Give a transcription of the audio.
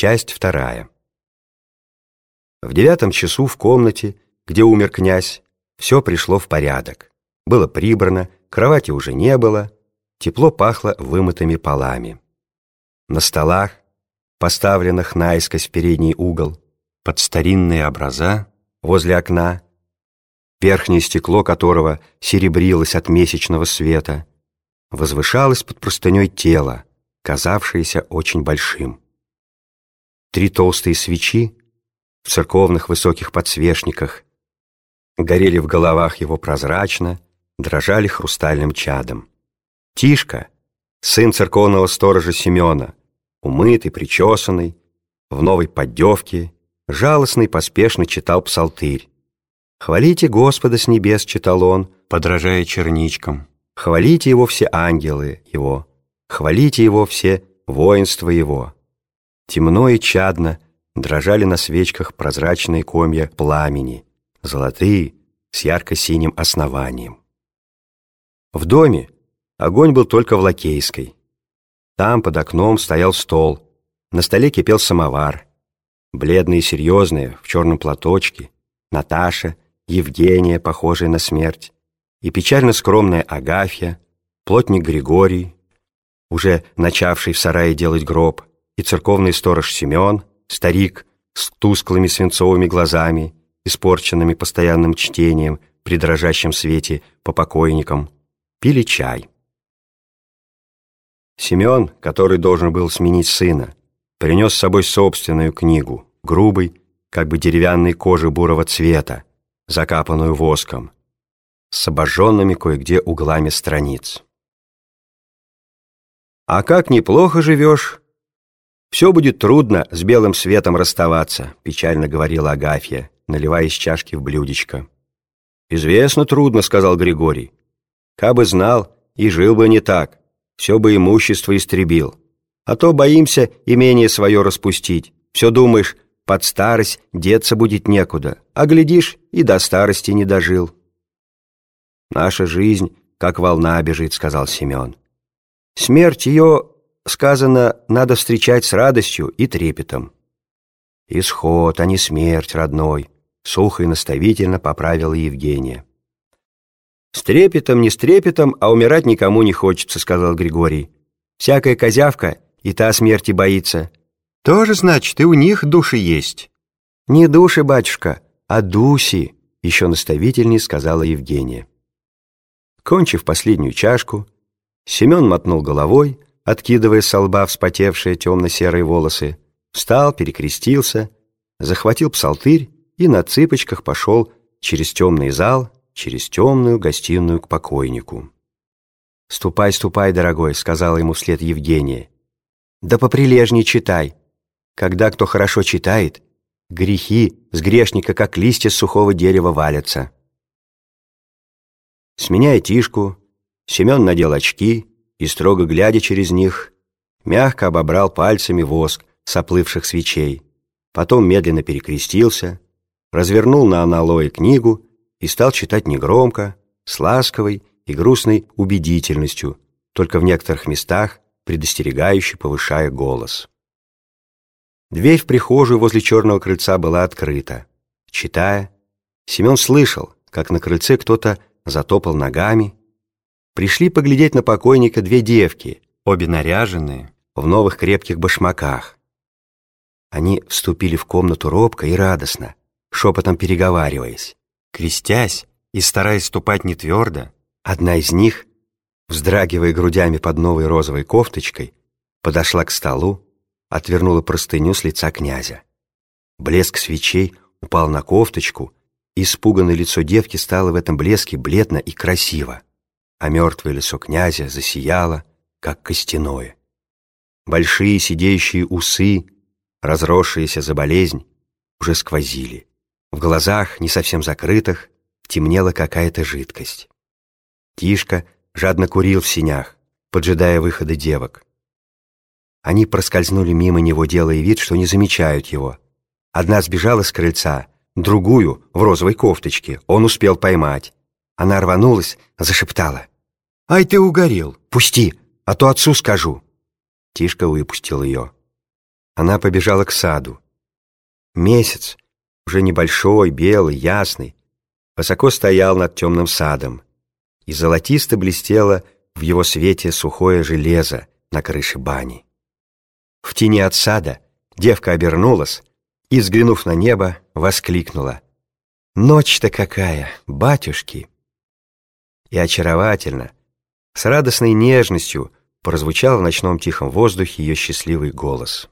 Часть вторая. В девятом часу в комнате, где умер князь, все пришло в порядок. Было прибрано, кровати уже не было, тепло пахло вымытыми полами. На столах, поставленных наискось в передний угол, под старинные образа, возле окна, верхнее стекло которого серебрилось от месячного света, возвышалось под простыней тело, казавшееся очень большим. Три толстые свечи в церковных высоких подсвечниках горели в головах его прозрачно, дрожали хрустальным чадом. Тишка, сын церковного сторожа Семена, умытый, причесанный, в новой поддевке, жалостный, поспешно читал псалтырь. «Хвалите Господа с небес», — читал он, подражая черничкам. «Хвалите его все ангелы его, хвалите его все воинства его». Темно и чадно дрожали на свечках прозрачные комья пламени, золотые, с ярко-синим основанием. В доме огонь был только в Лакейской. Там под окном стоял стол, на столе кипел самовар. Бледные и серьезные, в черном платочке, Наташа — Евгения, похожая на смерть, и печально скромная Агафья, плотник Григорий, уже начавший в сарае делать гроб, и церковный сторож Семен, старик с тусклыми свинцовыми глазами, испорченными постоянным чтением при дрожащем свете по покойникам, пили чай. Семен, который должен был сменить сына, принес с собой собственную книгу, грубой, как бы деревянной кожи бурого цвета, закапанную воском, с обожженными кое-где углами страниц. «А как неплохо живешь? Все будет трудно с белым светом расставаться», печально говорила Агафья, наливая из чашки в блюдечко. «Известно трудно», — сказал Григорий. «Кабы знал, и жил бы не так, все бы имущество истребил. А то боимся имение свое распустить. Все думаешь, под старость деться будет некуда, а глядишь, и до старости не дожил. «Наша жизнь, как волна бежит», — сказал Семен. «Смерть ее, сказано, надо встречать с радостью и трепетом». «Исход, а не смерть, родной», — сухо и наставительно поправила Евгения. «С трепетом, не с трепетом, а умирать никому не хочется», — сказал Григорий. «Всякая козявка и та смерти боится. Тоже, значит, и у них души есть. Не души, батюшка, а дуси, еще наставительнее сказала Евгения. Кончив последнюю чашку, Семен мотнул головой, откидывая со лба вспотевшие темно-серые волосы, встал, перекрестился, захватил псалтырь и на цыпочках пошел через темный зал, через темную гостиную к покойнику. «Ступай, ступай, дорогой», — сказала ему вслед Евгения. «Да поприлежней читай, когда кто хорошо читает, грехи с грешника, как листья с сухого дерева, валятся. Сменяя тишку, Семен надел очки и, строго глядя через них, мягко обобрал пальцами воск с оплывших свечей, потом медленно перекрестился, развернул на аналое книгу и стал читать негромко, с ласковой и грустной убедительностью, только в некоторых местах предостерегающе повышая голос. Дверь в прихожую возле черного крыльца была открыта. Читая, Семен слышал, как на крыльце кто-то затопал ногами. Пришли поглядеть на покойника две девки, обе наряженные, в новых крепких башмаках. Они вступили в комнату робко и радостно, шепотом переговариваясь. Крестясь и стараясь ступать не твердо, одна из них, вздрагивая грудями под новой розовой кофточкой, подошла к столу, отвернула простыню с лица князя. Блеск свечей упал на кофточку, и испуганное лицо девки стало в этом блеске бледно и красиво, а мертвое лицо князя засияло, как костяное. Большие сидеющие усы, разросшиеся за болезнь, уже сквозили. В глазах, не совсем закрытых, темнела какая-то жидкость. Тишка жадно курил в синях, поджидая выхода девок. Они проскользнули мимо него, делая вид, что не замечают его. Одна сбежала с крыльца, другую, в розовой кофточке, он успел поймать. Она рванулась, зашептала. «Ай, ты угорел! Пусти, а то отцу скажу!» Тишка выпустил ее. Она побежала к саду. Месяц, уже небольшой, белый, ясный, высоко стоял над темным садом, и золотисто блестело в его свете сухое железо на крыше бани. В тени от сада девка обернулась и, взглянув на небо, воскликнула. «Ночь-то какая, батюшки!» И очаровательно, с радостной нежностью прозвучал в ночном тихом воздухе ее счастливый голос.